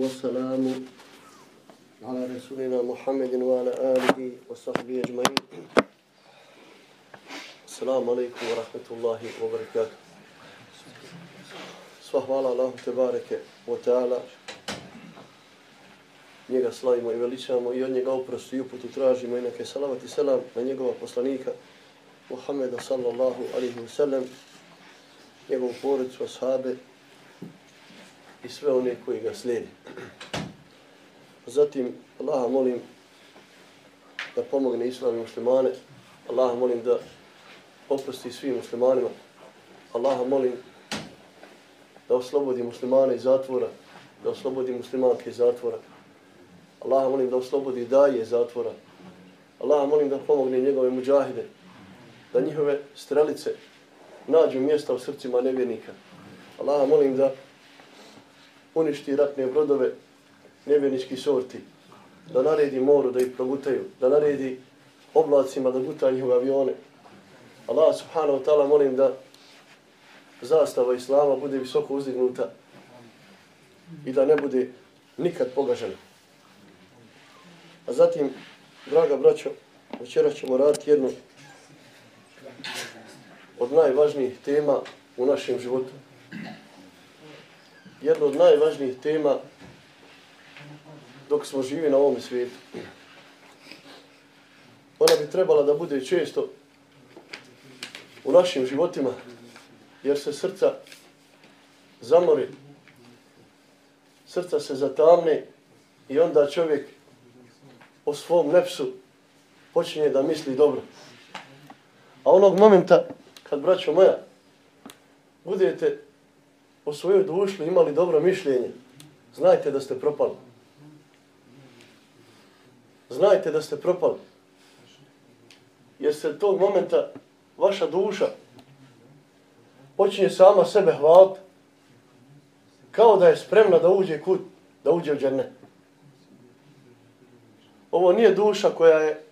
والسلام على رسولنا محمد وعلى آله وصحبه أجمعين السلام عليكم ورحمة الله وبركاته Sva hvala Allahu Tebareke wa ta'ala. Njega slavimo i veličamo i od njega oprostu i uputu tražimo i neke salavat i selam na njegova poslanika Muhammeda sallallahu alihi wa sallam, njegovu porodicu, ashabe i sve one koji ga slijedi. Zatim, Allaha molim da pomogne islami muslimane, Allaha molim da oprosti svim muslimanima, Allaha molim da oslobodi muslimane iz zatvora, da oslobodi muslimanke iz zatvora, Allaha molim da oslobodi daje iz zatvora, Allaha molim da pomogne njegove muđahide, da njihove strelice nađu mjesta u srcima nevjernika. Allaha molim da uništi ratne brodove nevjernički sorti, da naredi moru da ih progutaju, da naredi oblacima da guta njihove avione. Allah subhanahu wa ta'ala molim da zastava Islama bude visoko uzdignuta i da ne bude nikad pogažena. A zatim, draga braćo, večera ćemo raditi jednu od najvažnijih tema u našem životu jedna od najvažnijih tema dok smo živi na ovom svijetu. Ona bi trebala da bude često u našim životima, jer se srca zamori, srca se zatamne i onda čovjek o svom nepsu počinje da misli dobro. A onog momenta, kad braćo moja, budete o svojoj dušli imali dobro mišljenje, znajte da ste propali. Znajte da ste propali. Jer se tog momenta vaša duša počinje sama sebe hvaliti kao da je spremna da uđe kut, da uđe u džerne. Ovo nije duša koja je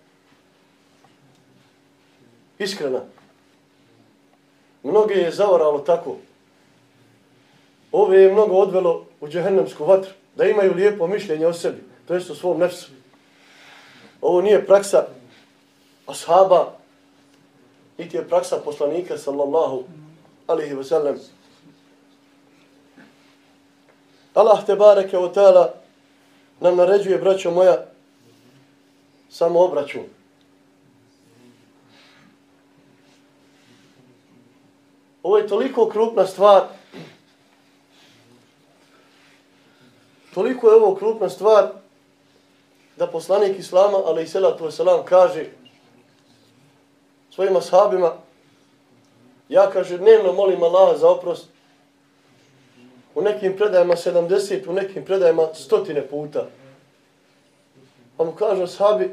iskrena. Mnoge je zavaralo tako ove je mnogo odvelo u džehennemsku vatru, da imaju lijepo mišljenje o sebi, to jest o svom nefsu. Ovo nije praksa ashaba, niti je praksa poslanika, sallallahu alihi wasallam. Allah te bareke o tala nam naređuje, braćo moja, samo obračun. Ovo je toliko krupna stvar Toliko je ovo krupna stvar da poslanik Islama, ali i salatu wasalam, kaže svojim ashabima, ja kaže, dnevno molim Allaha za oprost u nekim predajama 70, u nekim predajama stotine puta. Pa mu kaže ashabi,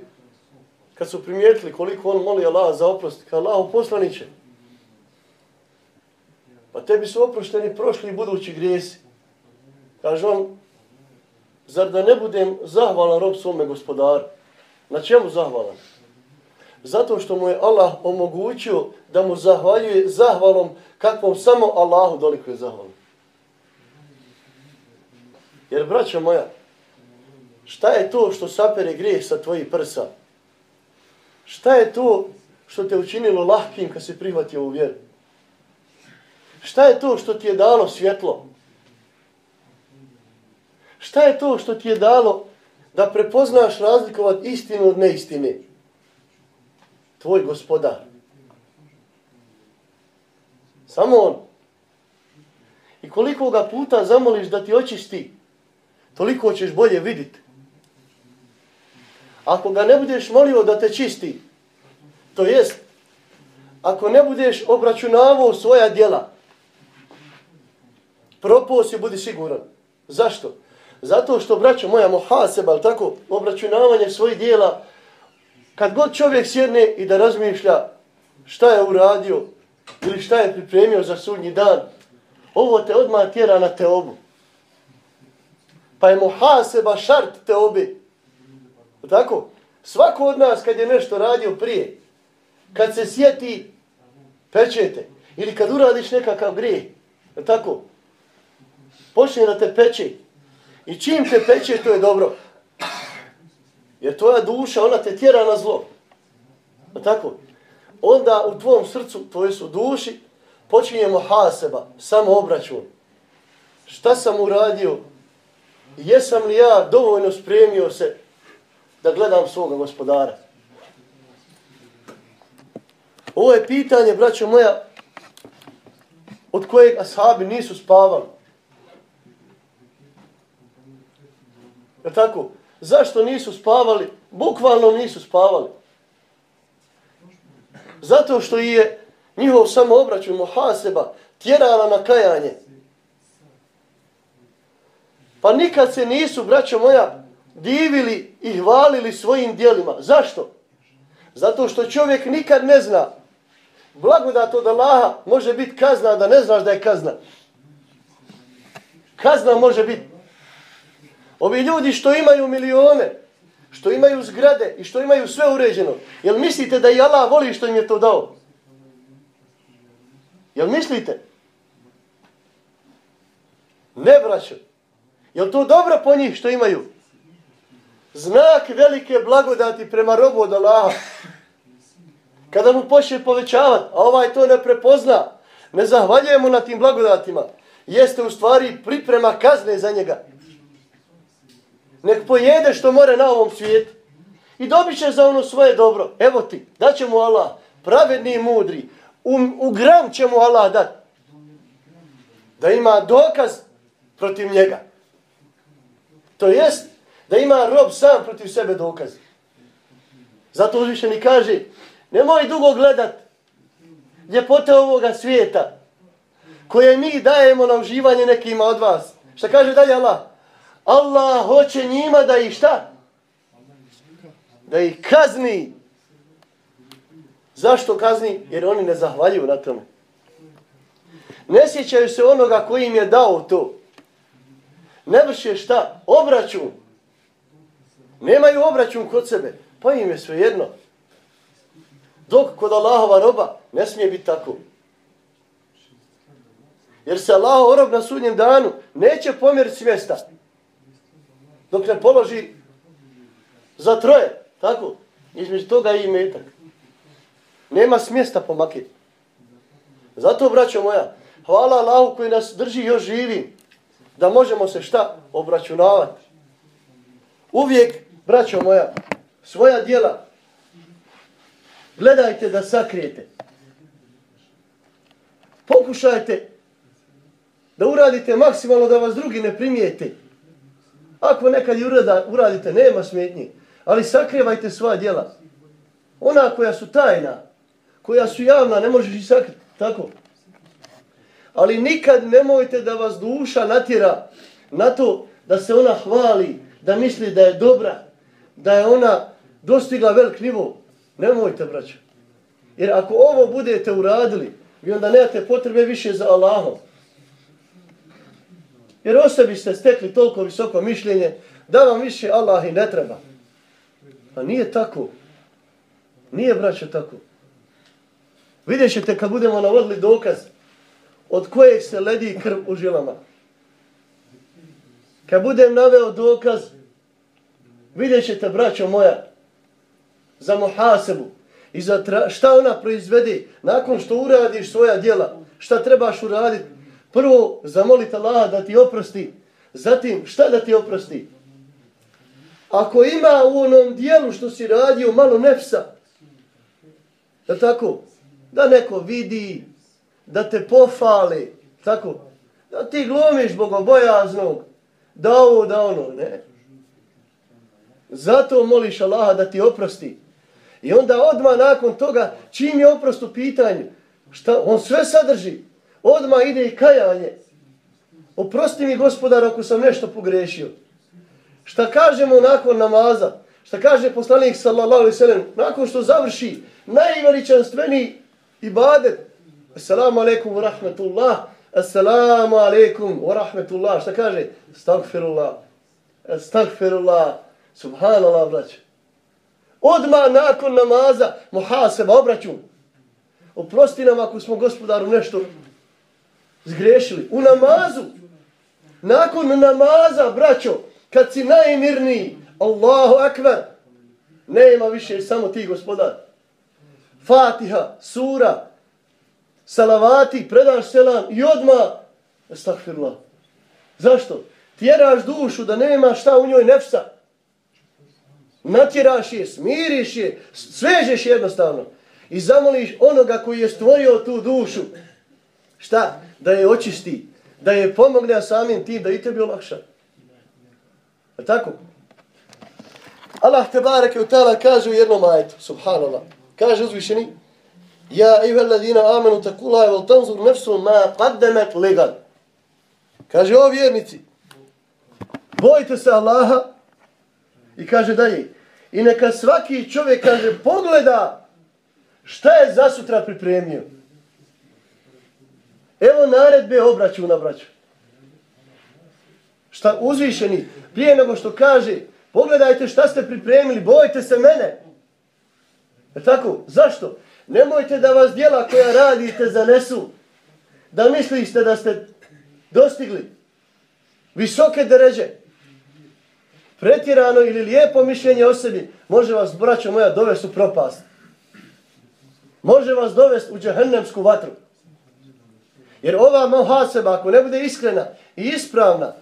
kad su primijetili koliko on moli Allaha za oprost, kao Allaho poslaniće, pa tebi su oprošteni prošli i budući grijesi. Kaže on, zar da ne budem zahvalan rob svome gospodaru? Na čemu zahvalan? Zato što mu je Allah omogućio da mu zahvaljuje zahvalom kakvom samo Allahu doliko je zahvalan. Jer, braćo moja, šta je to što sapere grijeh sa tvojih prsa? Šta je to što te učinilo lahkim kad si prihvatio u vjeru? Šta je to što ti je dalo svjetlo? Šta je to što ti je dalo da prepoznaš razlikovat istinu od neistine? Tvoj gospodar. Samo on. I koliko ga puta zamoliš da ti očisti, toliko ćeš bolje vidjeti. Ako ga ne budeš molio da te čisti, to jest, ako ne budeš obračunavao svoja djela, propao si, budi siguran. Zašto? Zato što, braćo moja, mohaseba, ali tako, obračunavanje svojih dijela, kad god čovjek sjedne i da razmišlja šta je uradio ili šta je pripremio za sudnji dan, ovo te odmah tjera na teobu. Pa je mohaseba šart teobi. Tako? Svako od nas kad je nešto radio prije, kad se sjeti, pečete. Ili kad uradiš nekakav grije, tako? Počne da te peče I čim te peče, to je dobro. Jer tvoja duša, ona te tjera na zlo. A tako? Onda u tvom srcu, to je u duši, počinjemo haseba, samo obračun. Šta sam uradio? Jesam li ja dovoljno spremio se da gledam svoga gospodara? Ovo je pitanje, braćo moja, od kojeg ashabi nisu spavali. Tako? Zašto nisu spavali? Bukvalno nisu spavali. Zato što je njihov samoobraćaj muhaseba tjerala na kajanje. Pa nikad se nisu, braćo moja, divili i hvalili svojim dijelima. Zašto? Zato što čovjek nikad ne zna blagodat od Allaha može biti kazna da ne znaš da je kazna. Kazna može biti. Ovi ljudi što imaju milione, što imaju zgrade i što imaju sve uređeno, jel mislite da i Allah voli što im je to dao? Jel mislite? Ne, braćo. Jel to dobro po njih što imaju? Znak velike blagodati prema robu od Allaha. Kada mu počne povećavati, a ovaj to ne prepozna, ne zahvaljuje mu na tim blagodatima, jeste u stvari priprema kazne za njega. Nek pojede što more na ovom svijetu. I dobit će za ono svoje dobro. Evo ti, daće mu Allah, pravedni i mudri, u, u gram će mu Allah dat. Da ima dokaz protiv njega. To jest, da ima rob sam protiv sebe dokaz. Zato uzvišeni kaže, Nemoj dugo gledat ljepote ovoga svijeta koje mi dajemo na uživanje nekima od vas. Šta kaže dalje Allah? Allah hoće njima da ih šta? Da ih kazni. Zašto kazni? Jer oni ne zahvaljuju na tome. Ne sjećaju se onoga koji im je dao to. Ne vrše šta? Obračun. Nemaju obračun kod sebe. Pa im je sve jedno. Dok kod Allahova roba ne smije biti tako. Jer se Allahov rob na sudnjem danu neće pomjeriti s mjesta. Dok ne položi za troje. Tako. Između toga i metak. Nema smjesta pomakiti. Zato, braćo moja, hvala Allahu koji nas drži još živi, da možemo se šta obračunavati. Uvijek, braćo moja, svoja dijela Gledajte da sakrijete. Pokušajte da uradite maksimalno da vas drugi ne primijete. Ako nekad urada, uradite, nema smetnji. Ali sakrivajte sva djela. Ona koja su tajna, koja su javna, ne možeš i sakriti. Tako. Ali nikad nemojte da vas duša natjera na to da se ona hvali, da misli da je dobra, da je ona dostigla velik nivo. Nemojte, braćo. Jer ako ovo budete uradili, vi onda nemate potrebe više za Allahom. Jer o sebi ste stekli toliko visoko mišljenje da vam više Allah i ne treba. A nije tako. Nije, braćo, tako. Vidjet ćete kad budemo navodili dokaz od kojeg se ledi krv u žilama. Kad budem naveo dokaz, vidjet ćete, braćo moja, za muhasebu i za šta ona proizvede nakon što uradiš svoja djela, šta trebaš uraditi. Prvo, zamolite Allah da ti oprosti. Zatim, šta da ti oprosti? Ako ima u onom dijelu što si radio malo nefsa, da tako, da neko vidi, da te pofale, tako, da ti glumiš bogobojaznog, da ovo, da ono, ne. Zato moliš Allaha da ti oprosti. I onda odma nakon toga, čim je oprost u pitanju, šta, on sve sadrži. Odma ide i kajanje. Oprosti mi gospodar ako sam nešto pogrešio. Šta kažemo nakon namaza? Šta kaže poslanik sallallahu alaihi sallam? Nakon što završi najveličanstveni ibadet. Assalamu alaikum wa rahmatullah. Assalamu alaikum wa rahmatullah. Šta kaže? Stagfirullah. Stagfirullah. Subhanallah, braće. Odma nakon namaza, muhaseba, obraćun. Oprosti nam ako smo gospodaru nešto zgrešili. U namazu. nakon namaza, braćo, kad si najmirniji, Allahu akbar, nema više samo ti gospodar. Fatiha, sura, salavati, predaš selam i odma estagfirullah. Zašto? Tjeraš dušu da nema šta u njoj nefsa. Natjeraš je, smiriš je, svežeš jednostavno. I zamoliš onoga koji je stvorio tu dušu. Šta? Da je očisti. Da je pomogne a samim tim da i tebi olakša. Je tako? Allah te bareke u tala kaže u jednom ajetu. Subhanallah. Kaže uzvišeni. Ja iha alladina amanu takulaj wal tanzur nefsu ma qaddamat ligan. Kaže o vjernici. Bojite se Allaha. I kaže dalje. I neka svaki čovjek kaže pogleda šta je za sutra pripremio. Evo naredbe obraću na braću. Šta uzvišeni, prije nego što kaže, pogledajte šta ste pripremili, bojte se mene. Je tako? Zašto? Nemojte da vas dijela koja radite zanesu. Da mislite da ste dostigli visoke deređe. Pretjerano ili lijepo mišljenje o sebi može vas, braćo moja, dovesti u propast. Može vas dovesti u džahennemsku vatru. Jer ova mohaseba, ako ne bude iskrena i ispravna,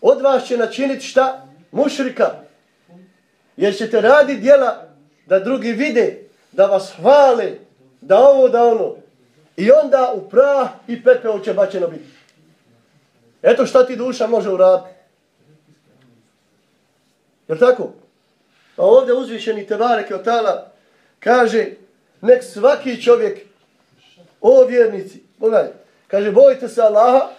od vas će načiniti šta? Mušrika. Jer ćete raditi dijela da drugi vide, da vas hvale, da ovo, da ono. I onda u prah i pepeo će bačeno biti. Eto šta ti duša može uraditi. Je tako? A ovdje uzvišeni Tebarek Otala kaže nek svaki čovjek o vjernici, pogledajte, kaže bojite se Allaha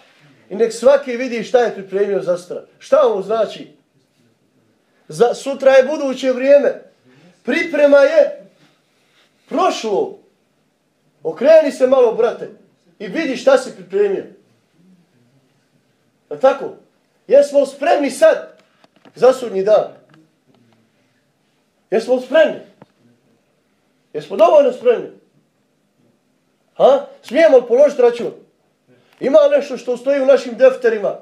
i nek svaki vidi šta je pripremio za sutra. Šta ovo znači? Za sutra je buduće vrijeme. Priprema je prošlo. Okreni se malo, brate, i vidi šta si pripremio. Je tako? Jesmo spremni sad za sudnji dan? Jesmo spremni? Jesmo dovoljno spremni? Ha? Smijemo li položiti račun? Ima nešto što stoji u našim defterima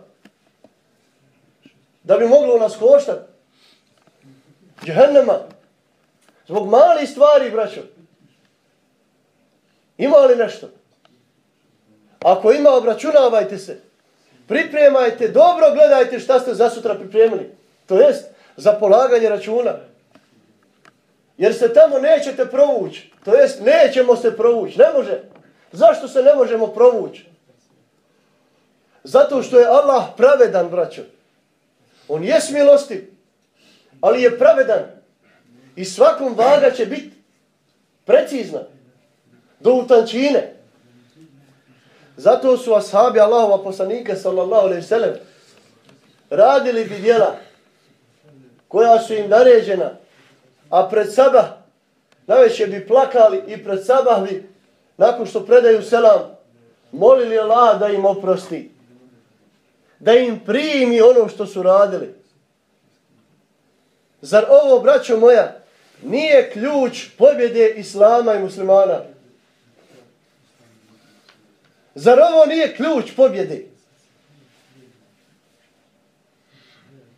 da bi moglo nas koštati? Džehennema. Zbog mali stvari, braćo. Ima li nešto? Ako ima, obračunavajte se. Pripremajte, dobro gledajte šta ste za sutra pripremili. To jest, za polaganje računa. Jer se tamo nećete provući. To jest, nećemo se provući. Ne može. Zašto se ne možemo provući? Zato što je Allah pravedan, braćo. On je smilostiv, ali je pravedan. I svakom vaga će biti precizna. Do utančine. Zato su ashabi Allahova poslanika, sallallahu alaihi sallam, radili bi djela koja su im naređena a pred sabah najveće bi plakali i pred sabah bi nakon što predaju selam molili Allah da im oprosti da im primi ono što su radili zar ovo braćo moja nije ključ pobjede islama i muslimana zar ovo nije ključ pobjede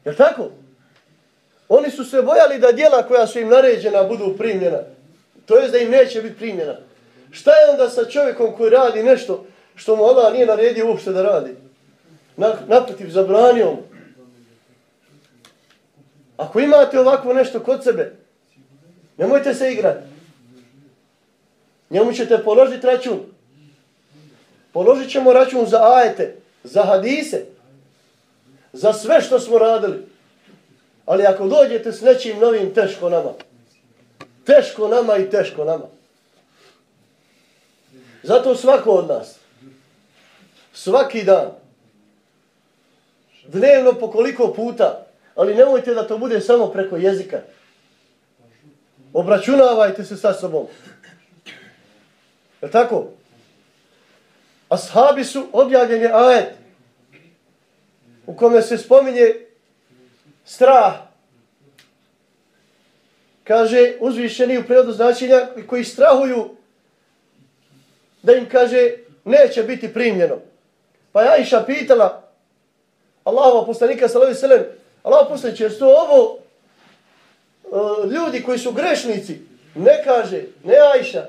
Jel tako? Oni su se bojali da dijela koja su im naređena budu primljena. To je da im neće biti primljena. Šta je onda sa čovjekom koji radi nešto što mu Allah nije naredio uopšte da radi? Naprotiv, zabranio mu. Ako imate ovako nešto kod sebe, nemojte se igrati. Njemu ćete položiti račun. Položit ćemo račun za ajete, za hadise, za sve što smo radili. Ali ako dođete s nečim novim, teško nama. Teško nama i teško nama. Zato svako od nas, svaki dan, dnevno po koliko puta, ali nemojte da to bude samo preko jezika. Obračunavajte se sa sobom. Je tako? Ashabi su objavljeni ajet u kome se spominje strah. Kaže uzvišeni u prirodu značenja koji strahuju da im kaže neće biti primljeno. Pa ja iša pitala Allahova poslanika sallallahu alejhi ve sellem, Allah poslanik je to ovo uh, ljudi koji su grešnici, ne kaže, ne Ajša.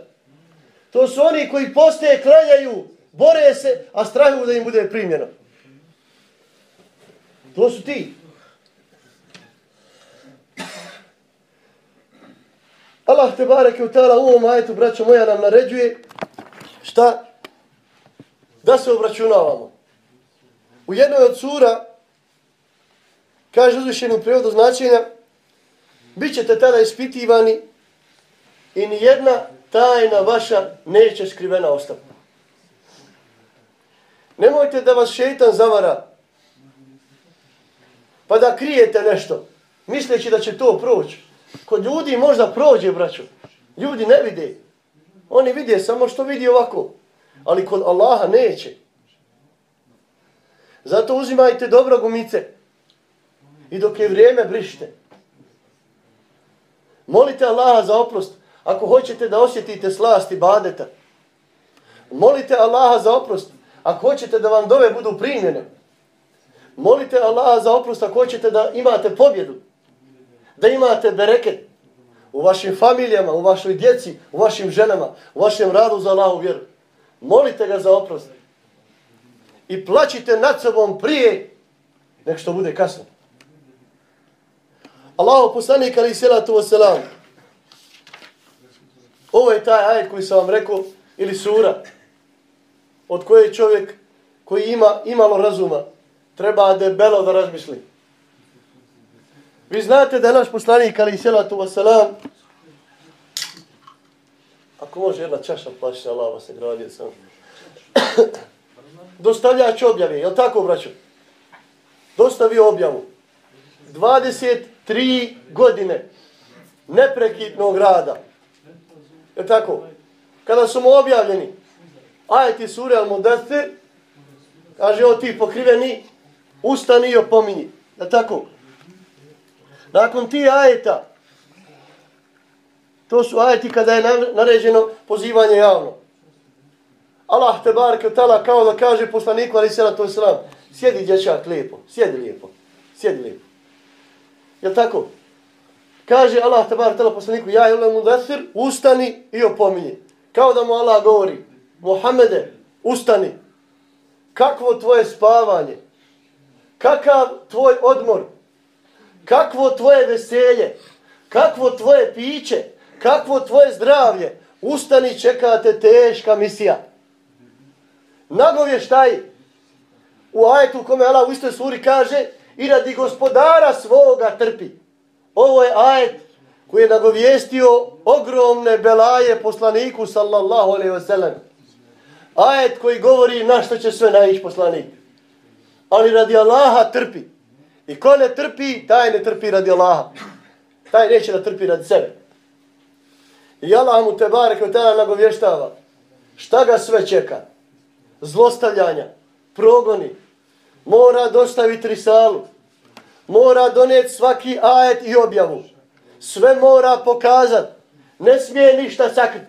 To su oni koji postoje, klanjaju, bore se, a strahuju da im bude primljeno. To su ti. Allah te bareke u tala u ovom ajetu, braćo moja, nam naređuje šta? Da se obračunavamo. U jednoj od sura kaže uzvišeni u prevodu značenja bit ćete tada ispitivani i ni jedna tajna vaša neće skrivena ostati. Nemojte da vas šeitan zavara pa da krijete nešto misleći da će to proći. Kod ljudi možda prođe, braćo. Ljudi ne vide. Oni vide samo što vidi ovako. Ali kod Allaha neće. Zato uzimajte dobro gumice. I dok je vrijeme brište. Molite Allaha za oprost. Ako hoćete da osjetite slasti badeta. Molite Allaha za oprost. Ako hoćete da vam dove budu primjene. Molite Allaha za oprost ako hoćete da imate pobjedu. Da imate bereket u vašim familijama, u vašoj djeci, u vašim ženama, u vašem radu za Allahu vjeru. Molite ga za oprost. I plaćite nad sobom prije nek što bude kasno. Allahu poslanik ali salatu wasalam. Ovo je taj ajet koji sam vam rekao ili sura od koje čovjek koji ima imalo razuma treba debelo da razmisli. Vi znate da je naš poslanik ali salatu wasalam ako može jedna čaša plaća Allah se gradio sam dostavljač objave, je li tako braćo? Dostavi objavu. 23 godine neprekitnog rada. Je tako? Kada su mu objavljeni ajeti sure al-Mudathir, kaže o ti pokriveni, ustani i opominji. Je tako? Nakon ti ajeta, to su ajeti kada je naređeno pozivanje javno. Allah te barek tala kao da kaže poslaniku ali se na to sram. Sjedi dječak lijepo, sjedi lijepo, sjedi lijepo. Je tako? Kaže Allah te barke tala poslaniku ja ili mu desir, ustani i opominji. Kao da mu Allah govori, Muhammede, ustani. Kakvo tvoje spavanje? Kakav tvoj odmor? Kakvo tvoje veselje? Kakvo tvoje piće? Kakvo tvoje zdravlje? Ustani, čekate teška misija nagovještaj u ajetu u kome Allah u istoj suri kaže i radi gospodara svoga trpi. Ovo je ajet koji je nagovještio ogromne belaje poslaniku sallallahu alaihi wasallam. Ajet koji govori na što će sve naići poslanik. Ali radi Allaha trpi. I ko ne trpi, taj ne trpi radi Allaha. Taj neće da trpi radi sebe. I Allah mu te barek od tada nagovještava. Šta ga sve čeka? Zlostavljanja, progoni, mora dostaviti risalu, mora doneti svaki ajet i objavu, sve mora pokazat. ne smije ništa sakriti.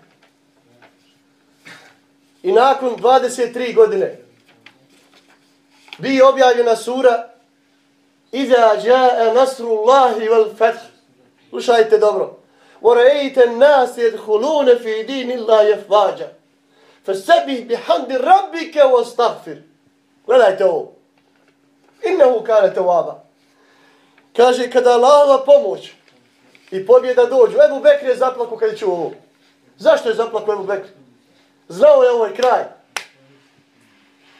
I nakon 23 godine bi objavljena sura Iza ja'a nasrullahi wal fath. Slušajte dobro. Wa ra'ayta an-nas yadkhuluna fi dinillahi afwaja. فسبح بحمد ربك واستغفر ولا تو انه كان توابا Kaže, kada Allahova pomoć i pobjeda dođu Ebu Bekr je zaplako kad je čuo ovo. Zašto je zaplako Ebu Bekr? Znao je ovaj kraj.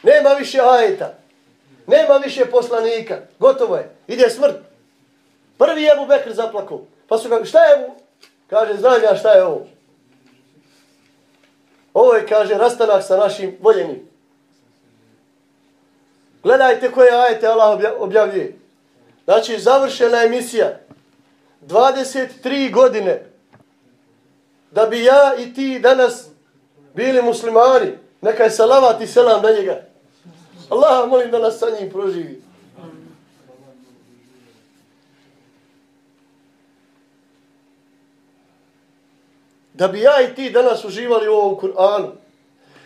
Nema više ajeta. Nema više poslanika. Gotovo je. Ide smrt. Prvi Ebu Bekr zaplako. Pa su ga šta je Ebu? kaže znam ja šta je ovo. Ovo je, kaže, rastanak sa našim voljenim. Gledajte koje ajete Allah objavljuje. Znači, završena emisija. 23 godine. Da bi ja i ti danas bili muslimani. Neka je salavat i selam na njega. Allah molim da nas sa njim proživi. Da bi ja i ti danas uživali u ovom Kur'anu,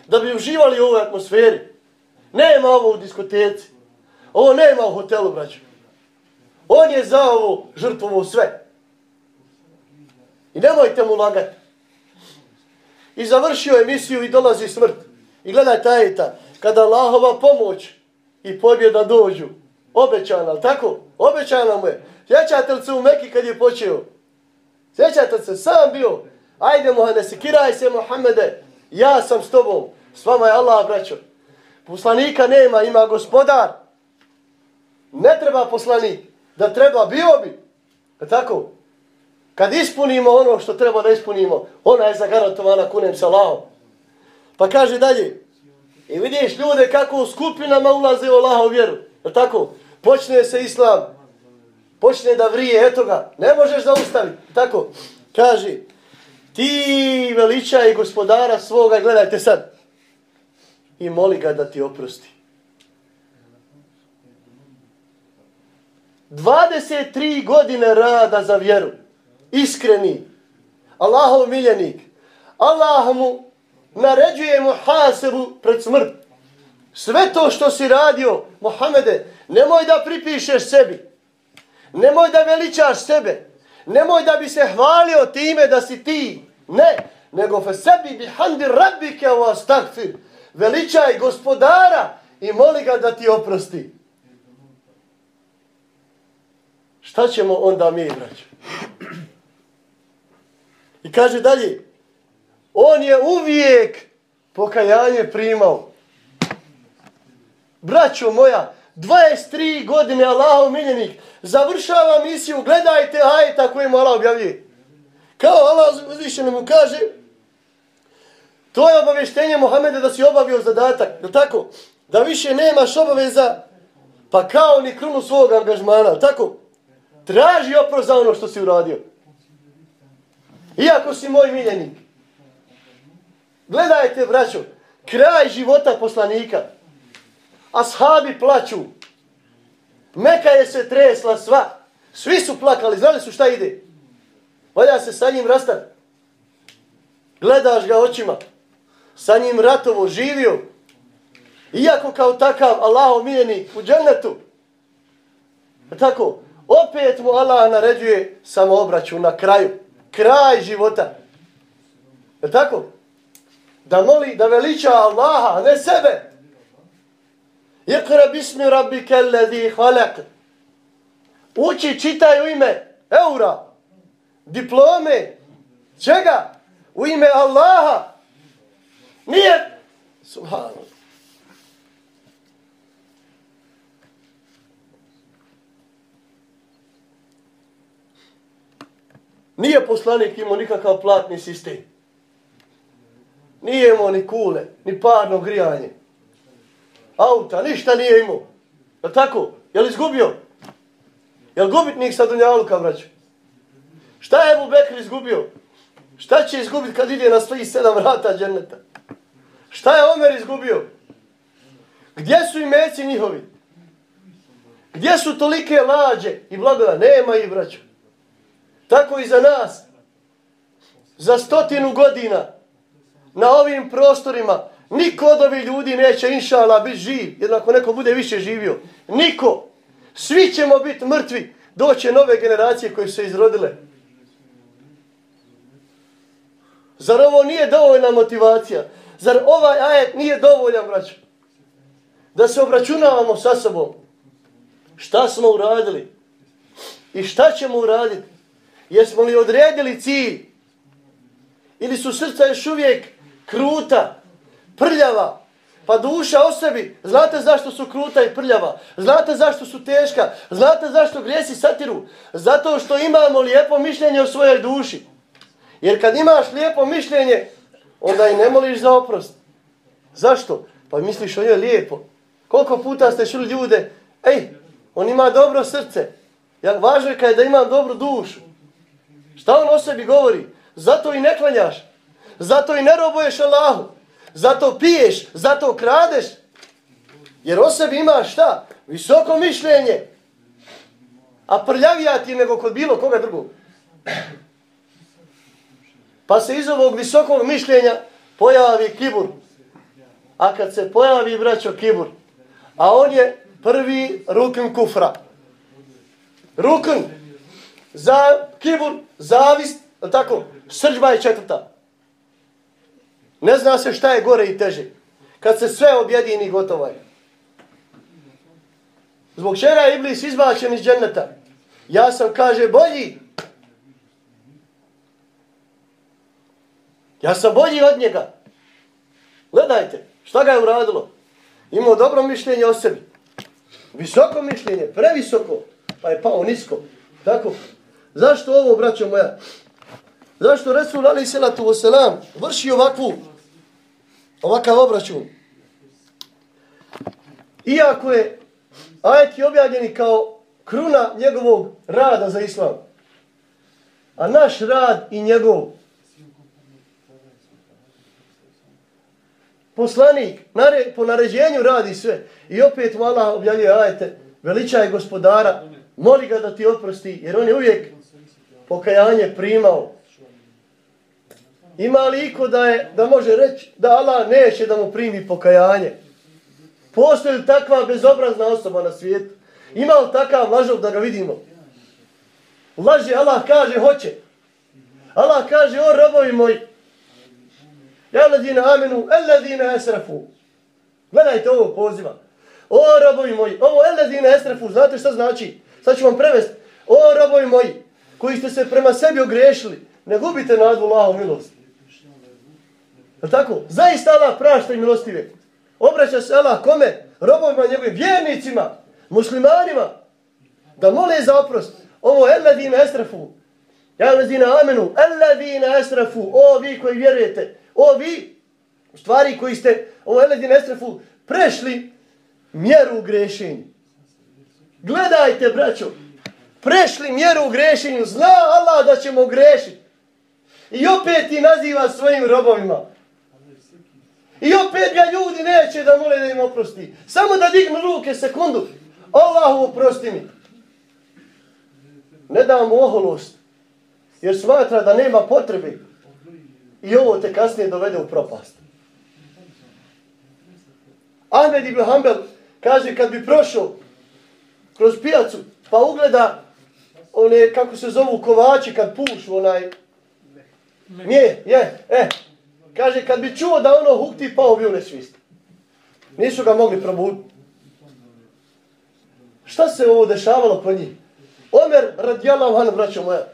da bi uživali u ovoj atmosferi. Nema ovo u diskoteci. Ovo nema u hotelu, braću. On je za ovo žrtvovo sve. I nemojte mu lagati. I završio emisiju i dolazi smrt. I gledaj tajeta, kada Allahova pomoć i pobjeda dođu, obećana, ali tako? Obećana mu je. Sjećate li se u Meki kad je počeo? Sjećate se, sam bio. Ajde mu, ne sekiraj se, Mohamede. Ja sam s tobom. S vama je Allah, braćo. Poslanika nema, ima gospodar. Ne treba poslanik. Da treba, bio bi. E tako? Kad ispunimo ono što treba da ispunimo, ona je zagarantovana kunem sa Allahom. Pa kaže dalje, i vidiš ljude kako u skupinama ulaze u Allahov vjeru. Je tako? Počne se islam, počne da vrije, eto ga, ne možeš da ustavi. Tako, kaže, ti veličaj gospodara svoga, gledajte sad, i moli ga da ti oprosti. 23 godine rada za vjeru iskreni, Allahov miljenik, Allah mu naređuje mu hasebu pred smrt. Sve to što si radio, Mohamede, nemoj da pripišeš sebi. Nemoj da veličaš sebe. Nemoj da bi se hvalio time da si ti. Ne, nego fe sebi bi handi rabbike u astagfir. Veličaj gospodara i moli ga da ti oprosti. Šta ćemo onda mi, braću? I kaže dalje, on je uvijek pokajanje primao. Braćo moja, 23 godine Allahov miljenik, završava misiju, gledajte ajta koje mu Allah objavljuje. Kao Allah uzvišeno mu kaže, to je obavještenje Mohameda da si obavio zadatak, je tako? Da više nemaš obaveza, pa kao ni krunu svog angažmana, tako? Traži oprost za ono što si uradio. Iako si moj miljenik. Gledajte, braćo, kraj života poslanika. Ashabi plaću. Meka je se tresla sva. Svi su plakali, znali su šta ide. Valja se sa njim rastar. Gledaš ga očima. Sa njim ratovo živio. Iako kao takav Allah miljenik u džennetu. Tako, opet mu Allah naređuje samo obraću na kraju kraj života. Je tako? Da moli, da veliča Allaha, ne sebe. Iqra bismi rabbike alladhi khalaq. Uči, čitaj u ime eura, diplome, čega? U ime Allaha. Nije, subhanallah. Nije poslanik imao nikakav platni sistem. Nije imao ni kule, ni parno grijanje. Auta, ništa nije imao. Je tako? Je li izgubio? Je li gubitnik sa Dunjaluka, braću? Šta je Ebu Bekr izgubio? Šta će izgubiti kad ide na svih sedam vrata dženeta? Šta je Omer izgubio? Gdje su imeci njihovi? Gdje su tolike lađe i blagoda? Nema ih, braću. Tako i za nas. Za stotinu godina na ovim prostorima niko od ovih ljudi neće inšala biti živ. Jer ako neko bude više živio. Niko. Svi ćemo biti mrtvi. Doće nove generacije koje su se izrodile. Zar ovo nije dovoljna motivacija? Zar ovaj ajet nije dovoljan, braću? Da se obračunavamo sa sobom. Šta smo uradili? I šta ćemo uraditi? Jesmo li odredili cilj? Ili su srca još uvijek kruta, prljava, pa duša o sebi? Znate zašto su kruta i prljava? Znate zašto su teška? Znate zašto grijesi satiru? Zato što imamo lijepo mišljenje o svojoj duši. Jer kad imaš lijepo mišljenje, onda i ne moliš za oprost. Zašto? Pa misliš o njoj lijepo. Koliko puta ste šuli ljude, ej, on ima dobro srce. Ja, važno je kada da imam dobru dušu. Šta on o sebi govori? Zato i ne klanjaš. Zato i ne robuješ Allahu. Zato piješ, zato kradeš. Jer o sebi imaš šta? Visoko mišljenje. A prljavija ti nego kod bilo koga drugog. Pa se iz ovog visokog mišljenja pojavi kibur. A kad se pojavi braćo kibur, a on je prvi rukn kufra. Rukn za kibur, zavist, tako, srđba je četvrta. Ne zna se šta je gore i teže. Kad se sve objedini, gotovo je. Zbog čega je Iblis izbačen iz dženneta? Ja sam, kaže, bolji. Ja sam bolji od njega. Gledajte, šta ga je uradilo? Imao dobro mišljenje o sebi. Visoko mišljenje, previsoko, pa je pao nisko. Tako. Zašto ovo, braćo moja? Zašto Resul Ali Selatu Voselam vrši ovakvu, ovakav obračun? Iako je ajet je objavljeni kao kruna njegovog rada za islam. A naš rad i njegov poslanik nare, po naređenju radi sve. I opet mu Allah objavljuje ajete, veličaj gospodara, moli ga da ti oprosti, jer on je uvijek pokajanje primao. Ima li iko da, je, da može reći da Allah neće da mu primi pokajanje? Postoji li takva bezobrazna osoba na svijetu? Ima li takav lažov da ga vidimo? Laže, Allah kaže, hoće. Allah kaže, o robovi moji, ja ladina aminu, el ladina esrafu. Gledajte ovo poziva. O robovi moji, ovo el ladina esrafu, znate šta znači? Sad ću vam prevesti. O robovi moji, koji ste se prema sebi ogrešili, ne gubite nadu Allahom milost. Je tako? Zaista Allah prašta i milostive. Obraća se Allah kome? Robovima njegovim, vjernicima, muslimanima, da mole za oprost. Ovo je ladina esrafu. Ja ladina amenu, ladina esrafu. O vi koji vjerujete, o vi, u stvari koji ste, ovo je ladina esrafu, prešli mjeru u grešenju. Gledajte, braćo, prešli mjeru u grešenju, zna Allah da ćemo grešiti. I opet ti naziva svojim robovima. I opet ga ljudi neće da mole da im oprosti. Samo da dignu ruke sekundu. Allahu oprosti mi. Ne da mu oholost. Jer smatra da nema potrebe. I ovo te kasnije dovede u propast. Ahmed ibn Hanbel kaže kad bi prošao kroz pijacu pa ugleda one kako se zovu kovači kad pušu onaj nije, je, e, Kaže, kad bi čuo da ono hukti, pao bi u nesvist. Nisu ga mogli probuditi. Šta se ovo dešavalo po njih? Omer radijalahu han, braćo moja,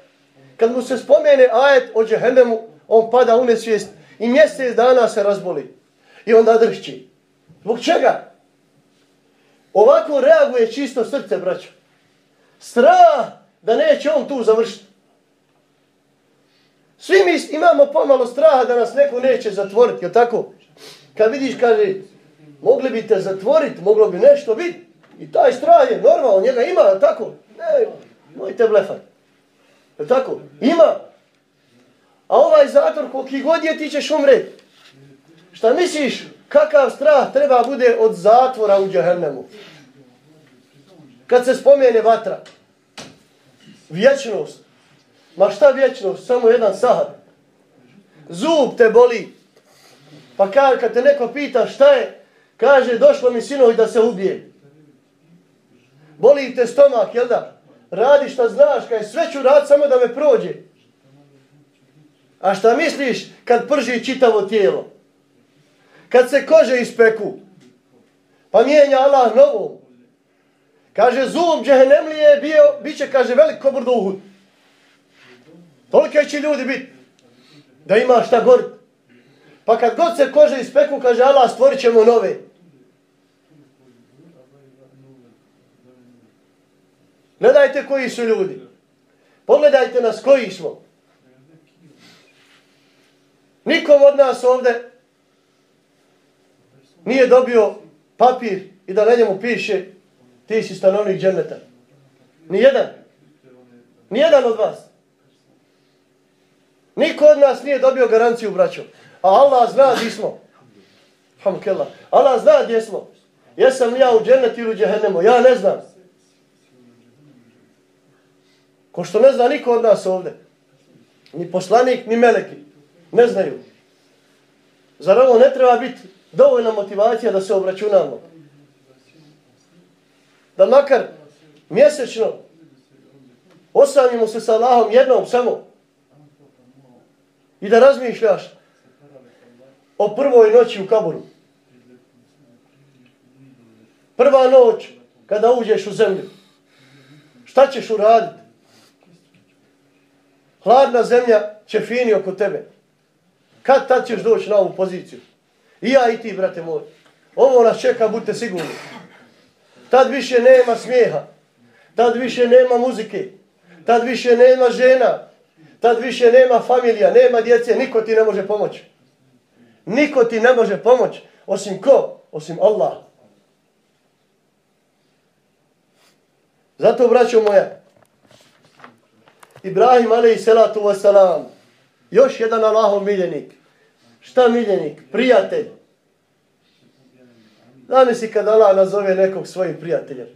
kad mu se spomene ajet o džehennemu, on pada u nesvijest i mjesec dana se razboli. I onda drhći. Zbog čega? Ovako reaguje čisto srce, braćo. Strah da neće on tu završiti. Svi mi imamo pomalo straha da nas neko neće zatvoriti, je tako? Kad vidiš, kaže, mogli bi te zatvoriti, moglo bi nešto biti. I taj strah je normalno, njega ima, je tako? Ne, mojte blefat. Je tako? Ima. A ovaj zatvor, koliki god je, ti ćeš umreti. Šta misliš, kakav strah treba bude od zatvora u džahernemu? Kad se spomene vatra. Vječnost. Ma šta vječno, samo jedan sahar. Zub te boli. Pa kad, kad te neko pita šta je, kaže došlo mi sinovi da se ubije. Boli te stomak, jel da? Radi šta znaš, kaj sve ću rad samo da me prođe. A šta misliš kad prži čitavo tijelo? Kad se kože ispeku, pa mijenja Allah novo. Kaže, zub džehennemlije bio, bit će, kaže, veliko brdo uhud. Toliko će ljudi biti da ima šta gori. Pa kad god se kože ispeku, kaže Allah, stvorit ćemo nove. dajte koji su ljudi. Pogledajte nas koji smo. Nikom od nas ovde nije dobio papir i da na njemu piše ti si stanovnik džerneta. Nijedan. Nijedan od vas. Niko od nas nije dobio garanciju, braćo. A Allah zna gdje smo. Hamkela. Allah zna gdje smo. Jesam li ja u džennet ili u džehennemu? Ja ne znam. Ko što ne zna niko od nas ovde. Ni poslanik, ni meleki. Ne znaju. Zar ovo ne treba biti dovoljna motivacija da se obračunamo? da makar mjesečno osamimo se sa Allahom jednom samo i da razmišljaš o prvoj noći u kaburu. Prva noć kada uđeš u zemlju. Šta ćeš uraditi? Hladna zemlja će fini oko tebe. Kad tad ćeš doći na ovu poziciju? I ja i ti, brate moj. Ovo nas čeka, budite sigurni. Tad više nema smijeha. Tad više nema muzike. Tad više nema žena. Tad više nema familija, nema djece. Niko ti ne može pomoći. Niko ti ne može pomoći. Osim ko? Osim Allah. Zato, braćo moja, Ibrahim alaih salatu wasalam, još jedan Allahov miljenik. Šta miljenik? Prijatelj. Zamisli kad Allah nazove nekog svojim prijateljem.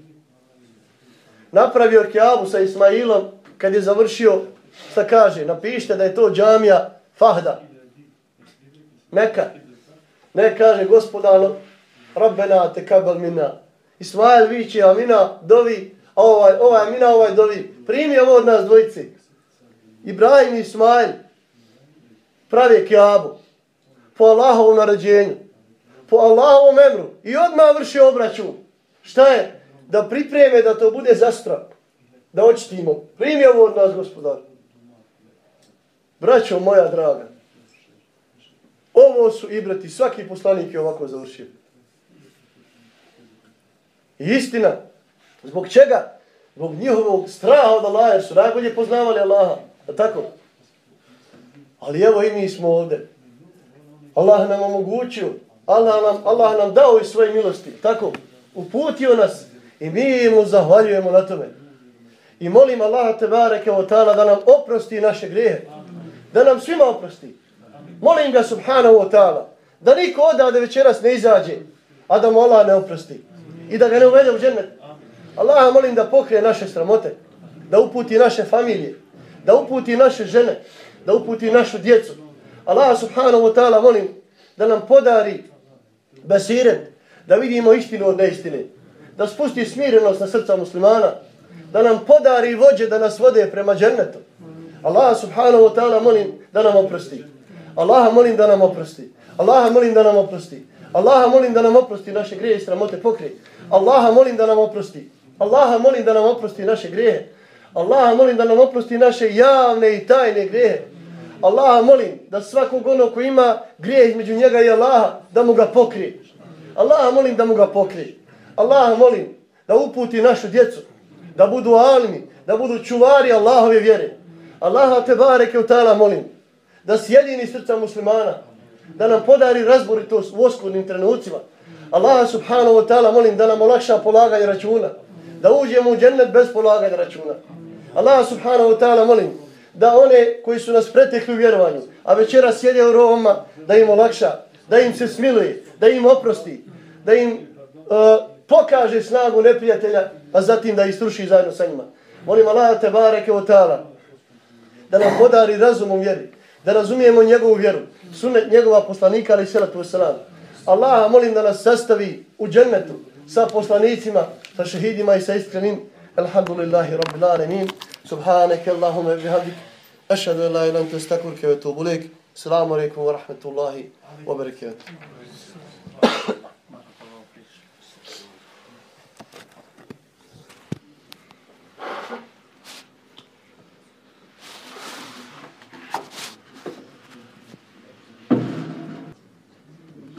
Napravio kjabu sa Ismailom kad je završio, šta kaže, napišite da je to džamija Fahda. Meka. Ne kaže gospodano, Rabbena te kabal mina. Ismail viće, amina, dovi, ovaj, ovaj, amina, ovaj, dovi. Primi ovo od nas dvojice. Ibrahim i Ismail prave kjabu po Allahovom naređenju, po Allahovom emru i odmah vrši obračun. Šta je? Da pripreme da to bude zastra. Da očitimo. Primi ovo od nas, gospodano. Braćo moja draga, ovo su i brati, svaki poslanik je ovako završio. I istina, zbog čega? Zbog njihovog straha od Allaha, jer su najbolje poznavali Allaha. Da tako? Ali evo i mi smo ovde. Allah nam omogućio. Allah nam, Allah nam dao iz svoje milosti. Tako? Uputio nas. I mi mu zahvaljujemo na tome. I molim Allaha te bareke o ta'ala da nam oprosti naše grijehe. Da nam svima oprosti. Molim ga subhanahu wa ta'ala da niko odade večeras ne izađe, a da mu Allah ne oprosti. I da ga ne uvede u džennet. Allah molim da pokrije naše sramote. Da uputi naše familije da uputi naše žene, da uputi našu djecu. Allah subhanahu wa ta'ala molim da nam podari basiret, da vidimo istinu od neistine, da spusti smirenost na srca muslimana, da nam podari vođe da nas vode prema džennetu. Allah subhanahu wa ta'ala molim da nam oprosti. Allaha molim da nam oprosti. Allaha molim da nam oprosti. Allaha molim da nam oprosti naše grije i sramote pokrije. Allaha molim da nam oprosti. Allaha molim da nam oprosti naše greje. Allaha molim da nam oprosti naše javne i tajne grehe. Allaha molim da svakog onog ko ima grijeh između njega i Allaha, da mu ga pokrije. Allaha molim da mu ga pokrije. Allaha molim da uputi našu djecu, da budu alimi, da budu čuvari Allahove vjere. Allaha te bareke u ta'ala molim da sjedini srca muslimana, da nam podari razboritost u oskudnim trenucima. Allaha subhanahu wa ta'ala molim da nam olakša polaganje računa, da uđemo u džennet bez polaganja računa. Allah subhanahu wa ta'ala molim da one koji su nas pretekli u vjerovanju, a večera sjede u rovama, da im olakša, da im se smiluje, da im oprosti, da im uh, pokaže snagu neprijatelja, a zatim da ih struši zajedno sa njima. Molim Allah te bareke wa ta'ala da nam podari razum u vjeri, da razumijemo njegovu vjeru, sunet njegova poslanika, ali sela tu salam. Allaha molim da nas sastavi u džennetu sa poslanicima, sa šehidima i sa iskrenim. Alhamdulillahi rabbil alemin, subhaneke Allahume bihamdik, ašadu Allah ilan te stakurke ve tubulik, salamu alaikum wa rahmetullahi wa barakatuh.